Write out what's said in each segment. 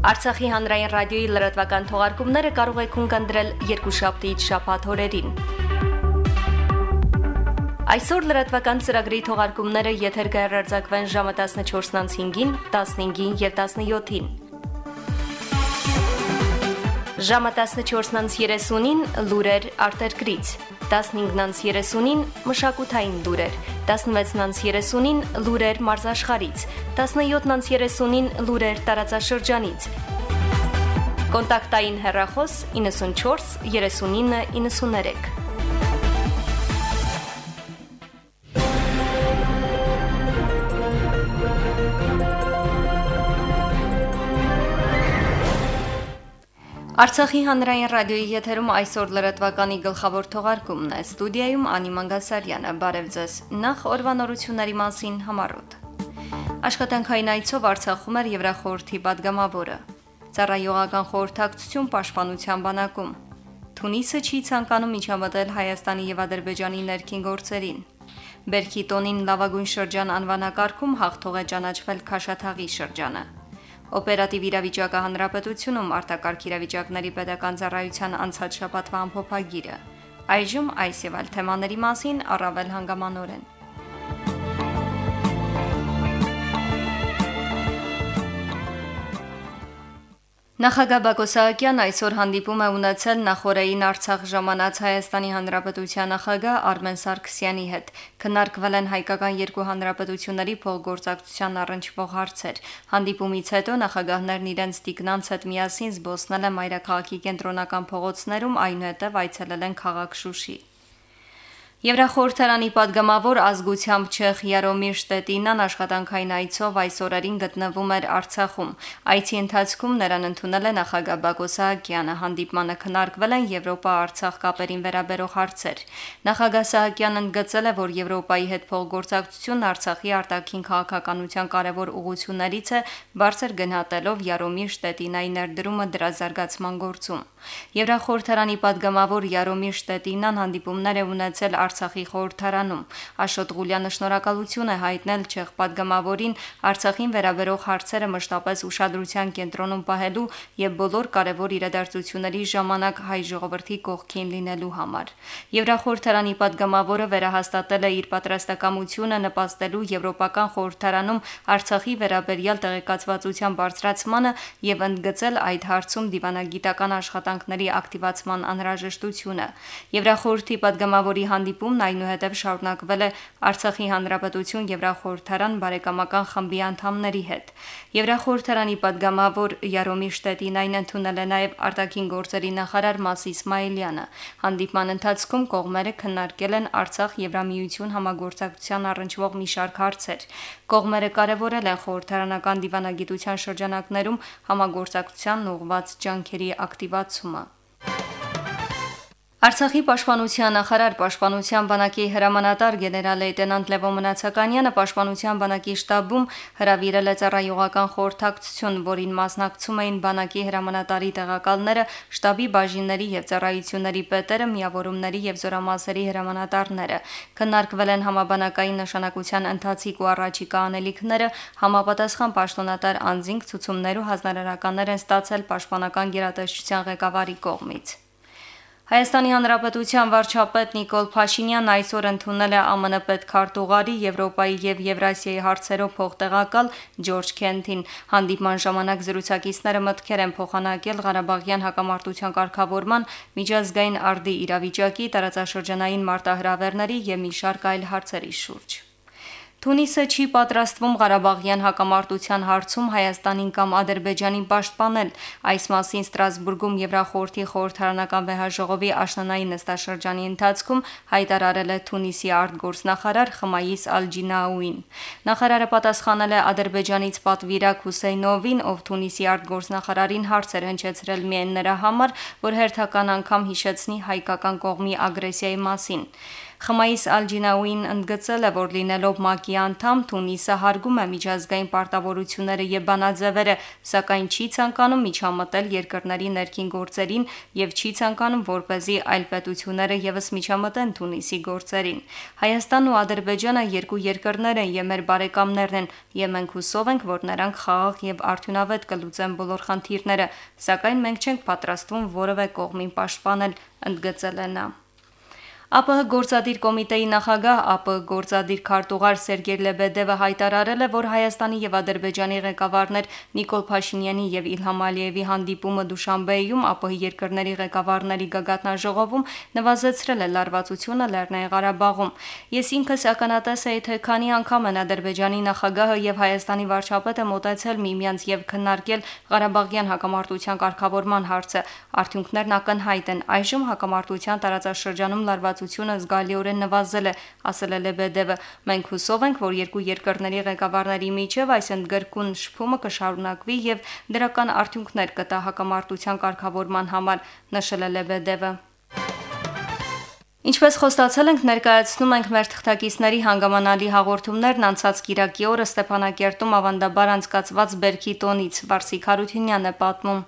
Արցախի հանրային ռադիոյի լրատվական թողարկումները կարող եք ունկնդրել երկուշաբթիից շաբաթ օրերին։ Այսօր լրատվական ծրագրի թողարկումները եթեր կհեռարձակվեն ժամը 14:05-ին, 15-ին եւ 17-ին։ Ժամը 14:30-ին լուրեր արտերկրից, 15:30-ին մշակութային լուրեր, 16:30-ին լուրեր մարզաշխարից, 17:30-ին լուրեր տարածաշրջանից։ Կոնտակտային հեռախոս 94 39 93 Արցախի հանրային ռադիոյի եթերում այսօր լրատվականի գլխավոր թողարկումն է։ Ստուդիայում Անի Մանգասարյանը, բարև ձեզ։ Նախ օրվանորությունների մասին համառոտ։ Աշխատանքային այցով Արցախում էր Եվրախորհրդի падգամավորը։ Ծառայողական խորհրդակցություն պաշտպանության բանակում։ Թունիսը չի ցանկանում միջամտել Հայաստանի եւ Ադրբեջանի ներքին գործերին։ Բերքի տոնին լավագույն շրջան անվանակարգում հաղթող է ճանաչվել Քաշաթաղի շրջանը։ Օպերատիվ իրավիճակը հանրապետությունում արտակարգ իրավիճակների pedagogan ծառայության անցած շաբաթվա ամփոփագիրը։ Այժմ այս եւ այլ թեմաների մասին առավել հանգամանորեն։ Նախագահ Բակո Սահակյան այսօր հանդիպում է ունեցել նախորդային Արցախ ժամանած Հայաստանի Հանրապետության նախագահ Արմեն Սարգսյանի հետ։ Քննարկվել են հայկական երկու հանրապետությունների փոխգործակցության առնչվող հարցեր։ Հանդիպումից հետո նախագահներն իրենց տիկնանց հետ միասին զբոսնել են Մայրաքաղաքի կենտրոնական փողոցներում, այնուհետև այցելել են քաղաք Շուշի։ Եվրախորհրդարանի падգամավոր ազգությամբ Չեխ Յարոմիր Շտետինան աշխատանքային այցով այս օրերին գտնվում էր Արցախում։ Այցի ընթացքում նրան ընդունել է նախագահ Բակո Սահակյանը, հանդիպմանը քննարկվել են Եվրոպա-Արցախ կապերին վերաբերող հարցեր։ Նախագահ Սահակյանն ընդգծել է, որ Եվրոպայի հետ փոխգործակցությունն Արցախի արտաքին քաղաքականության կարևոր ուղություններից է, բարձր գնահատելով Յարոմիր Շտետինայի ներդրումը դրա զարգացման գործում։ Եվրախորհրդարանի падգամավոր Յարոմիր Շտետինան հանդիպումներ է ունեցել Արցախի խորհրդարանում։ Աշոտ Ղուլյանը շնորհակալություն է հայտնել չեխ падգամավորին Արցախին վերաբերող հարցերը մշտապես ուշադրության կենտրոնում պահելու եւ բոլոր կարևոր իրադարձությունների ժամանակ հայ ժողովրդի կողքին լինելու համար։ Եվրախորհրդարանի падգամավորը վերահաստատել է իր պատրաստակամությունը նպաստելու Եվրոպական խորհրդարանում Արցախի վերաբերյալ տեղեկացվածության բարձրացմանը եւ ընդգծել այդ հարցում դիվանագիտական աշխատանքների ակտիվացման անհրաժեշտությունը։ Եվրախորհրդի падգամավորի հանդիպ հանդիպումն այնուհետև շարունակվել է Արցախի Հանրապետություն Եվրախորհրդարան բարեկամական խմբի անդամների հետ։ Եվրախորհրդարանի падգամավոր Յարոմիր Շտետին այն ընդունել է նաև արտաքին գործերի նախարար Մասի Իսմայելյանը։ Հանդիպման ընթացքում կողմերը քննարկել են Արցախ-Եվրամիություն համագործակցության առնչվող մի շարք հարցեր։ Կողմերը կարևորել են խորհրդարանական դիվանագիտության շրջանակներում համագործակցության ուղղված ջանքերի ակտիվացումը։ Արցախի պաշտպանության նախարար պաշտպանության բանակի հրամանատար գեներալ լեյտենանտ Լևո Մնացականյանը պաշտպանության բանակի շտաբում հրավիրել է ծառայողական խորհրդակցություն, որին մասնակցում էին բանակի հրամանատարի տեղակալները, շտաբի բաժինների եւ ծառայությունների պետերը, միավորումների եւ զորամասերի հրամանատարները։ Քննարկվել են համաբանակային նշանակության ընթացիկ ու առաջիկա անելիքները, համապատասխան պաշտոնատար անձինք ցուցումներ ու հանրարարականներ են ստացել պաշտպանական գերատեսչության ղեկավարի կողմից։ Հայաստանի Հանրապետության վարչապետ Նիկոլ Փաշինյանն այսօր ընդունել է ԱՄՆ պետքարտուղարի Եվրոպայի եւ Եվրասիայի հարցերով փոխտեղակալ Ջորջ Քենթին։ Հանդիպման ժամանակ զրուցակիցները մտքեր են փոխանակել Ղարաբաղյան հակամարտության կարգավորման, միջազգային արդի իրավիճակի, տարածաշրջանային մարտահրավերների եւ մի շարք այլ հարցերի շուրջ։ Թունիսը չի պատրաստվում Ղարաբաղյան հակամարտության հարցում Հայաստանին կամ Ադրբեջանին պաշտպանել։ Այս մասին Ստրասբուրգում Եվրախորհրդի խորհրդարանական վեհաժողովի աշնանային նստաշրջանի ընթացքում հայտարարել է Թունիսի արտգործնախարար Խմայիս Ալջինաուին։ Նախարարը պատասխանել է Ադրբեջանից պատվիրակ Հուսեյնովին, ով Թունիսի արտգործնախարարին հարցեր հնչեցրել միայն նրա համար, որ հերթական անգամ հիշեցնի հայկական կողմի ագրեսիայի մասին։ Խմայիս Ալջինաուին ընդգծել է, որ լինելով ՄԱԿ-ի անդամ Թունիսը հարգում է միջազգային պարտավորությունները եւ բանաձևերը, սակայն չի ցանկանում միջամտել երկրների ներքին գործերին եւ չի ցանկանում, որպեսզի այլ պետությունները եւս միջամտեն Թունիսի գործերին։ Հայաստանն ու Ադրբեջանը երկու երկրներ են եւ մեր բարեկամներն են, եւ մենք հուսով ենք, որ նրանք խաղաղ եւ արդյունավետ կլուծեն բոլոր խնդիրները, սակայն մենք չենք պատրաստվում որևէ կողմին պաշտպանել, ընդգծել է նա։ ԱՊՀ գործադիր կոմիտեի նախագահ ԱՊՀ գործադիր քարտուղար Սերգեյ Լեբեդևը հայտարարել է, որ Հայաստանի եւ Ադրբեջանի ղեկավարներ Նիկոլ Փաշինյանի եւ Իլհամ Ալիևի հանդիպումը Դուշանբեյում ԱՊՀ երկրների ղեկավարների գագաթնաժողովում նվազեցրել է լարվածությունը Լեռնային Ղարաբաղում։ Ես ինքս ականատես էի, թե քանի անգամ են Ադրբեջանի նախագահը եւ Հայաստանի վարչապետը մոտեցել միմյանց եւ քննարկել Ղարաբաղյան հակամարտության կարգավորման հարցը։ Արդյունքներն ակնհայտ են։ Այժմ հակամարտության տարածաշրջանում լարվածությունը զգալիորեն նվազել է, ասել է Լեբեդևը։ Մենք հուսով ենք, որ երկու երկրների ղեկավարների միջև այս ընդգրկուն շփումը կշարունակվի եւ դրական արդյունքներ կտա հակամարտության կարգավորման համար, նշել է Լեբեդևը։ Ինչպես խոստացել ենք, ներկայացնում ենք մեր թղթակիցների հանգամանալի հաղորդումներն անցած Կիրակի օրը Ստեփանակերտում ավանդաբար անցկացված Բերքի տոնից Վարսիկ Հարությունյանն է պատմում։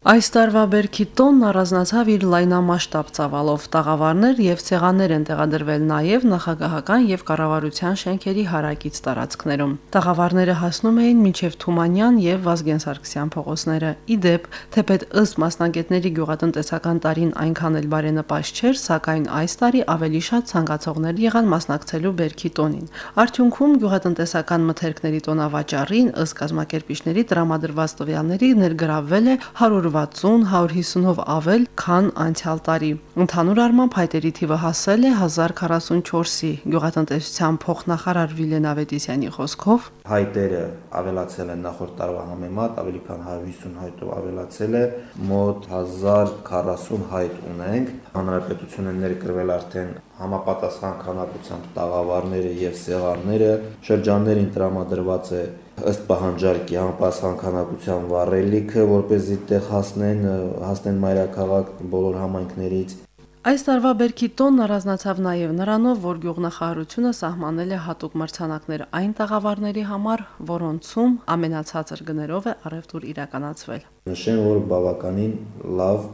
Այս տարվա Բերքի տոնն առանձնացավ իր լայնամասշտաբ ծավալով։ Տաղավարներ եւ ցեղաններ են տեղադրվել նաեւ նախագահական եւ կառավարության շենքերի հարակից տարածքներում։ Տաղավարները հասնում էին մինչև Թումանյան եւ Վազգեն Սարգսյան փողոցները։ Իդեպ, թեպետ ըստ մասնագետների գյուղատնտեսական տարին այնքան էլ բարենպաստ չէր, սակայն այս տարի ավելի շատ ցանկացողներ եղան մասնակցելու Բերքի տոնին։ Արդյունքում գյուղատնտեսական մթերքների տոնավաճառին ըստ կազմակերպիչների տրամադրված տվյալների ներգրավվել է 100 160-150-ով ավել, քան անցյալ տարի։ Ընդհանուր առմամբ հայտերի թիվը հասել է 1044-ի։ Գյուղատնտեսության փոխնախարար Վիլեն Ավետիսյանի խոսքով հայտերը ավելացել են նախորդ տարվա համեմատ, ավելի քան 150 հայտով ավելացել է, մոտ 1040 հայտ ունենք։ Հանրապետությունը ներկրվել արդեն համապատասխան քանակությամբ տաղավարները եւ սեղանները, շրջաններին տրամադրված է ըստ պահանջարկի համապատասխան քանակության վառելիքը, որ เป զի տեղ հասնեն, հասնեն մայրաքաղաք բոլոր համայնքներից։ Այս տարվա Բերքի տոնն առանձնացավ նաև նրանով, որ գյուղնախարարությունը սահմանել է հատուկ մրցանակներ այն տաղավարների համար, որոնցում ամենացածր գներով է առևտուր իրականացվել։ Նշեմ, որ բավականին լավ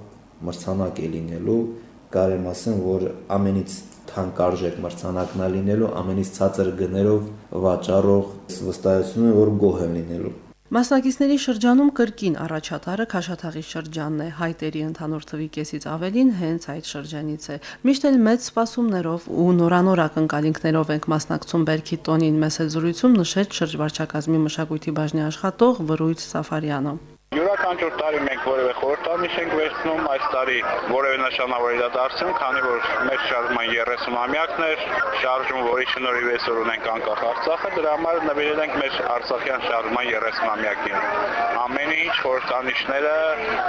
մրցանակ է լինելու, կարեմ ասեմ, որ ամենից թանկարժեք մրցանակն է լինելու ամենից ցածր գներով վաճառող վստահեցնում եմ որ գոհ եմ լինելու Մասնակիցների շրջանում կրկին առաջատարը Քաշաթաղի շրջանն է, հայտերի ընդհանուր թվի կեսից ավելին հենց այդ շրջանից է։ Միշտ էլ մեծ սպասումներով ու նորանոր ակնկալիքներով ենք մասնակցում Բերքի տոնին մեծ զրույցում նշեց շրջվարչակազմի մշակույթի բաժնի աշխատող Վրույց Սաֆարյանը։ Յուրաքանչյուր տարի մենք որևէ խորհրդանիշ ենք վերցնում, այս տարի որևէ նշանավոր իրադարձություն, քանի որ մեր շարժման 30-ամյակն էր, շարժում, որի շնորհիվ այսօր ունենք անկախ Արցախը, դրա համար նվիրել ենք մեր Արցախյան շարժման 30-ամյակին։ Ամեն ինչ խորհրդանիշները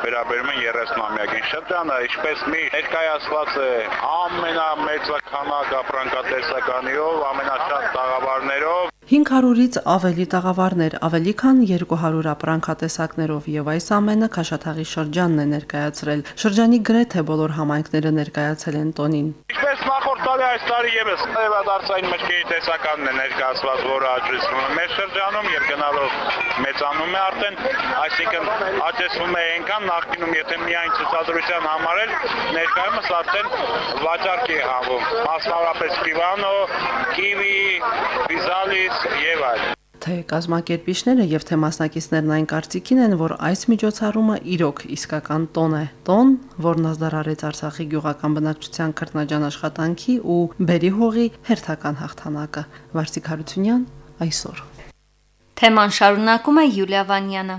վերաբերում են 30-ամյակին։ Շրջանը, ինչպես մի ներկայացված է ամենամեծականակ ապրանքատեսականիով, ամենաշատ տաղավարներով 500-ից ավելի տաղավարներ, ավելի քան 200 ապրանքատեսակներով եւ այս ամենը Քաշաթաղի շրջանն է ներկայացրել։ Շրջանի գրեթե բոլոր համայնքները ներկայացել են տոնին։ Ինչպես նախորդ տարի այս տարի եւս Նեվադարցային մշկի տեսականն է ներկայացված, որը աճեցվում է մեր շրջանում եւ գնալով մեծանում է արդեն, այսինքն աճեցվում է այնքան նախկինում, եթե միայն ցուցադրության համար էլ ներկայումս արդեն վաճառքի հանվում։ Մասնավորապես Պիվանո, Կիվի, Վիզալիս եւ այլն թե կազմակերպիչները եւ թե մասնակիցներն այն կարծիքին են, որ այս միջոցառումը իրոք իսկական տոն է։ Տոն, որն ազդարարեց Արցախի գյուղական բնակչության քրտնաջան աշխատանքի ու բերի հողի հերթական հաղթանակը։ Վարսիկ Հարությունյան այսօր։ Թեման շարունակում է Յուլիա Վանյանը։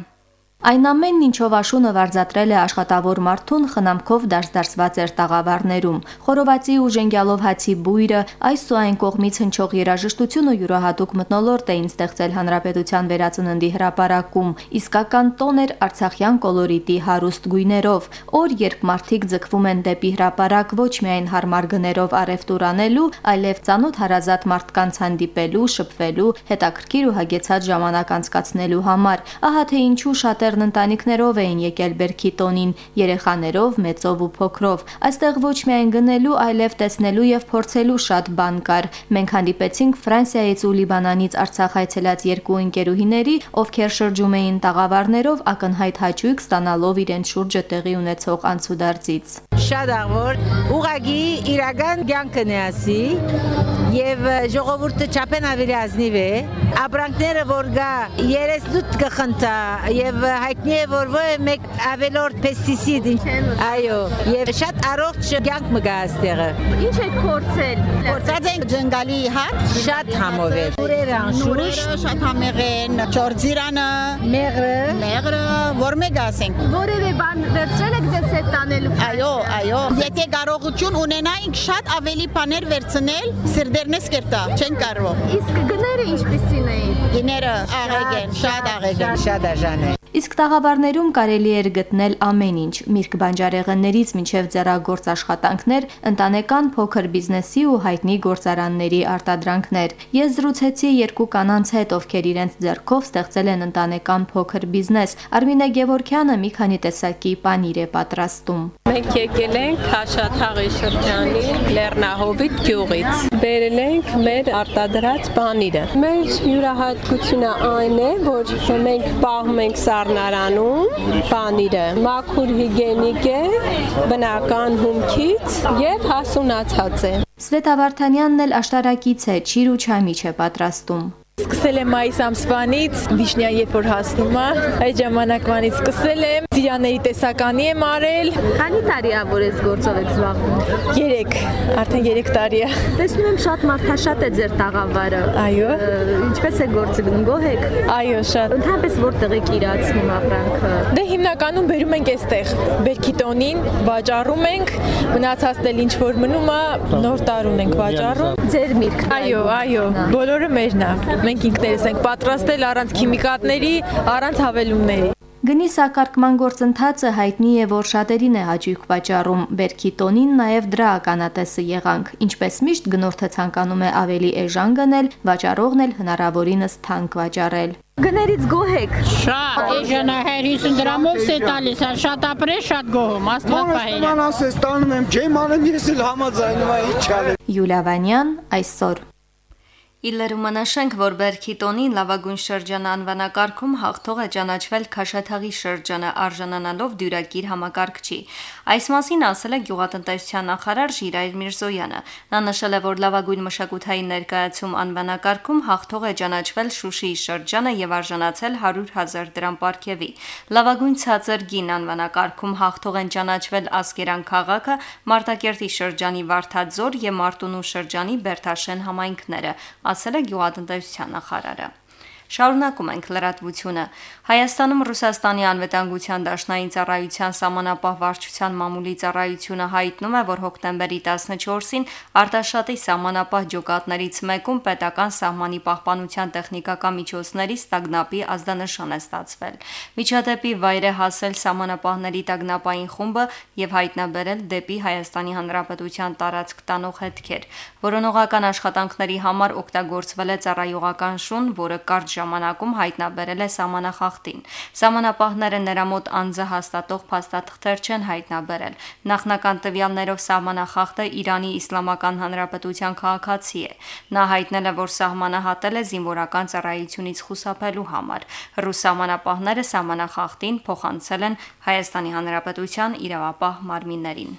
Այն ամենն ինչով աշունը վարձատրել է աշխատավոր մարդուն խնամքով դարձդարձված էր տաղավարներում։ Խորովածի ու ժենգյալով հացի բույրը, այս ու այն կողմից հնչող երաժշտությունը յուրահատուկ մտնոլորտ էին ստեղծել հանրապետության վերածննդի հրապարակում։ Իսկական տոն էր Արցախյան կոլորիտի հարուստ գույներով։ Օր երբ մարդիկ ձգվում են դեպի հրապարակ ոչ միայն հարմար գներով արևտուր անելու, այլև ծանոթ հարազատ մարդկանց հանդիպելու, շփվելու, հետաքրքիր ու հագեցած ժամանակ անցկացնելու համար։ Ահա թե ինչու շատ բարձրասերն ընտանիքներով էին եկել Բերքի տոնին, երեխաներով, մեծով ու փոքրով։ Այստեղ ոչ միայն գնելու, այլև տեսնելու եւ փորձելու շատ բան կար։ Մենք հանդիպեցինք Ֆրանսիայից ու Լիբանանից Արցախ այցելած երկու ընկերուհիների, ովքեր շրջում էին տաղավարներով ակնհայտ հաճույք ստանալով իրենց շուրջը տեղի ունեցող անցուդարձից։ Շատ աղոր, ուղագի իրական կյանքն է ասի եւ ժողովուրդը չափեն ավելի ազնիվ է ապրանքները որ գա 38 կխնդա եւ հայտնի է որ ոչ մեկ ավելորդ պեստիցիդ այո եւ շատ առողջ կյանք մգա այստեղը ինչ եք փորձել? Փորձած ենք ջնգալի հատ շատ համով է ուրերը անշուշ շատ համեղ են ճորձիրանը մեղրը մեղրը որ մեկ ասենք որևէ բան վերցրել եք ձեզ հետ տանելու այո այո եթե կարողություն ունենայինք շատ ավելի բաներ վերցնել սրդերնես կերտա չեն կարող իսկ գները ինչպիսին էին? Գիները աղեգ են շատ աղեգ են շատ դաժան է Իսկ տաղավարներում կարելի էր գտնել ամեն ինչ՝ միրգ բանջարեղեններից մինչև ձեռագործ աշխատանքներ, ընտանեկան փոքր բիզնեսի ու հայտնի գործարանների արտադրանքներ։ Ես զրուցեցի երկու կանանց հետ, ովքեր իրենց ձեռքով ստեղծել են ընտանեկան փոքր բիզնես։ Արմինե Գևորքյանը մի քանի տեսակի պանիր է պատրաստում։ Մենք եկել ենք Քաշաթաղի շրջանի Լեռնահովիտ գյուղից։ Բերել ենք մեր արտադրած պանիրը։ Մեր յուրահատկությունը այն է, որ մենք պահում ենք սառնարանում պանիրը։ Մաքուր հիգիենիկ է, բնական հումքից եւ հասունացած է։ Սվետա Վարդանյանն էլ աշտարակից է, ճիր ու չամիչ է պատրաստում։ Սկսել եմ մայիս ամսվանից, վիշնյան երբ որ հասնում է, այդ ժամանակվանից սկսել եմ, ծիրաների տեսականի եմ արել։ Քանի տարի է որ այս գործով եք զբաղվում։ 3, արդեն 3 տարի է։ Տեսնում եմ շատ մարդաշատ է ձեր տաղավարը։ Այո։ Ինչպես է գործը գնում, գոհ եք։ Այո, շատ։ Ընդհանրապես որտեղ եք իրացնում ապրանքը։ Դե հիմնականում բերում ենք այստեղ, Բերքի տոնին, վաճառում ենք, մնացածն էլ ինչ որ մնում է, նոր տարուն ենք վաճառում։ Ձեր միրգ։ Այո, այո, բոլորը մերն է։ Մենք ինքներս ենք պատրաստել առանց քիմիկատների, առանց հավելումների։ Գնի սակարկման գործընթացը հայտնի է, որ շատերին է հաճույք վաճառում։ Բերքի տոնին նաև դրա ականատեսը եղանք։ Ինչպես միշտ գնորդը ցանկանում է ավելի էժան գնել, վաճառողն էլ հնարավորինս թանկ վաճառել։ Գներից գոհ եք։ շատ էժանա 50 դրամով է տալիս շատ ապրե շատ գոհում աստված պահել Ման ասես տանում եմ ջեմ անեմ ես էլ համաձայնում եմ ինչ անեմ Յուլիա Վանյան այսօր Իլերում մնաշենք, որ Բերքի տոնին լավագույն շրջանը անվանակարգում հաղթող է ճանաչվել Քաշաթաղի շրջանը արժանանալով դյուրակիր համակարգչի։ Այս մասին ասել է գյուղատնտեսության նախարար Ժիրայր Միրզոյանը։ Նա նշել է, որ լավագույն մշակութային ներկայացում անվանակարգում հաղթող է ճանաչվել Շուշիի շրջանը եւ արժանացել 100.000 դրամ պարգևի։ Լավագույն ցածր գին անվանակարգում հաղթող են ճանաչվել Ասկերան քաղաքը, Մարտակերտի շրջանի Վարդաձոր եւ Մարտունու շրջանի Բերթաշեն համայնքները ասել է գյուղատնտեսության նախարարը։ Շարունակում ենք լրատվությունը։ Հայաստանում Ռուսաստանի անվտանգության դաշնային ծառայության սահմանապահ վարչության մամուլի ծառայությունը հայտնում է, որ հոկտեմբերի 14-ին Արտաշատի սահմանապահ ջոկատներից մեկում պետական սահմանի պահպանության տեխնիկական միջոցների ստագնապի ազդանշան է ստացվել։ Միջադեպի վայր է հասել սահմանապահների տագնապային խումբը եւ հայտնաբերել դեպի Հայաստանի Հանրապետության տարածք տանող հետքեր։ Որոնողական աշխատանքների համար օգտագործվել է ծառայողական շուն, որը կարճ ժամանակում հայտնաբերել է սահմանախախտին։ Սահմանապահները նրա մոտ անձը հաստատող փաստաթղթեր չեն հայտնաբերել։ Նախնական տվյալներով սահմանախախտը Իրանի Իսլամական Հանրապետության քաղաքացի է։ Նա հայտնել է, որ սահմանը հատել է զինվորական ծառայությունից խուսափելու համար։ Ռուս սահմանապահները սահմանախախտին փոխանցել են Հայաստանի Հանրապետության իրավապահ մարմիններին։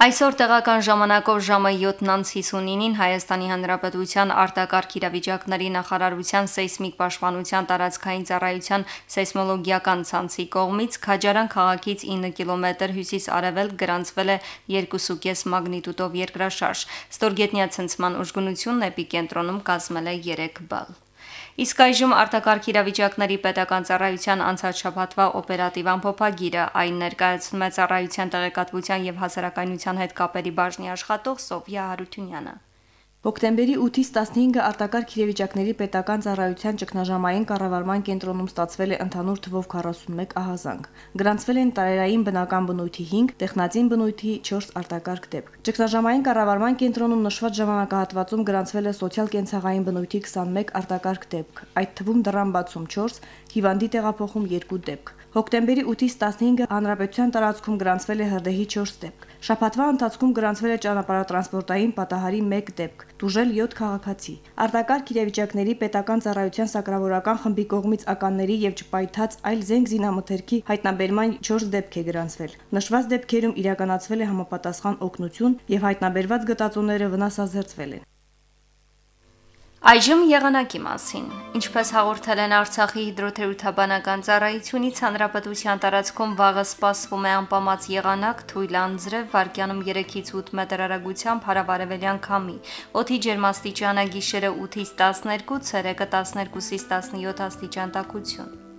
Այսօր տեղական ժամանակով ժամը 7:59-ին Հայաստանի Հանրապետության արտակարգ իրավիճակների նախարարության սեյսմիկ պաշտպանության տարածքային ծառայության սեյսմոլոգիական ցանցի կողմից Քաջարան քաղաքից 9 կիլոմետր հյուսիս-արևելք գրանցվել է 2.5 մագնիտուդով երկրաշարժ։ Ստորգետնյա ցնցման ուժգնությունն էպիկենտրոնում կազմել է 3 բալ։ Իսկ այժմ արտակարգ իրավիճակների պետական ծառայության անցած շաբաթվա օպերատիվ ամփոփագիրը այն ներկայացնում է ծառայության տեղեկատվության եւ հասարակայնության հետ կապերի բաժնի աշխատող Սոֆիա Հարությունյանը։ Հոկտեմբերի 8-ից 15-ը արտակարգ իրավիճակների պետական ծառայության ճգնաժամային կառավարման կենտրոնում ստացվել է ընդհանուր թվով 41 ահազանգ։ Գրանցվել են տարերային բնական բնույթի 5, տեխնածին բնույթի 4 արտակարգ դեպք։ Ճգնաժամային կառավարման կենտրոնում նշված ժամանակահատվածում գրանցվել է սոցիալ-կենցաղային բնույթի 21 արտակարգ դեպք, այդ թվում դրան բացում 4, հիվանդի տեղափոխում 2 դեպք։ Հոկտեմբերի 8-ից 15-ը հանրապետության տարածքում գրանցվել է հրդեհի 4 դեպք։ Շաբաթվա ընթացքում գրանցվել է ճանապարհատրանսպորտային պատահարի 1 դեպք, դուժել 7 քաղաքացի։ Արտակարգ իրավիճակների պետական ծառայության սակրավորական խմբի կողմից ականների եւ ճպայթած այլ զենք զինամթերքի հայտնաբերման 4 դեպք է գրանցվել։ Նշված դեպքերում իրականացվել է համապատասխան օգնություն եւ հայտնաբերված գտածոները վնասազերծվել են։ Այժմ եղանակի մասին։ Ինչպես հաղորդել են Արցախի հիդրոթերապևտաբանական ծառայությունից, հանրապետության տարածքում վաղը սպասվում է անպամած եղանակ, թույլ անձրև, վարկյանում 3-ից 8 մետր արագությամբ հարավարևելյան քամի։ Օդի ջերմաստիճանը գիշերը 8-ից 12, ցերեկը 12-ից 17 աստիճան տաքություն։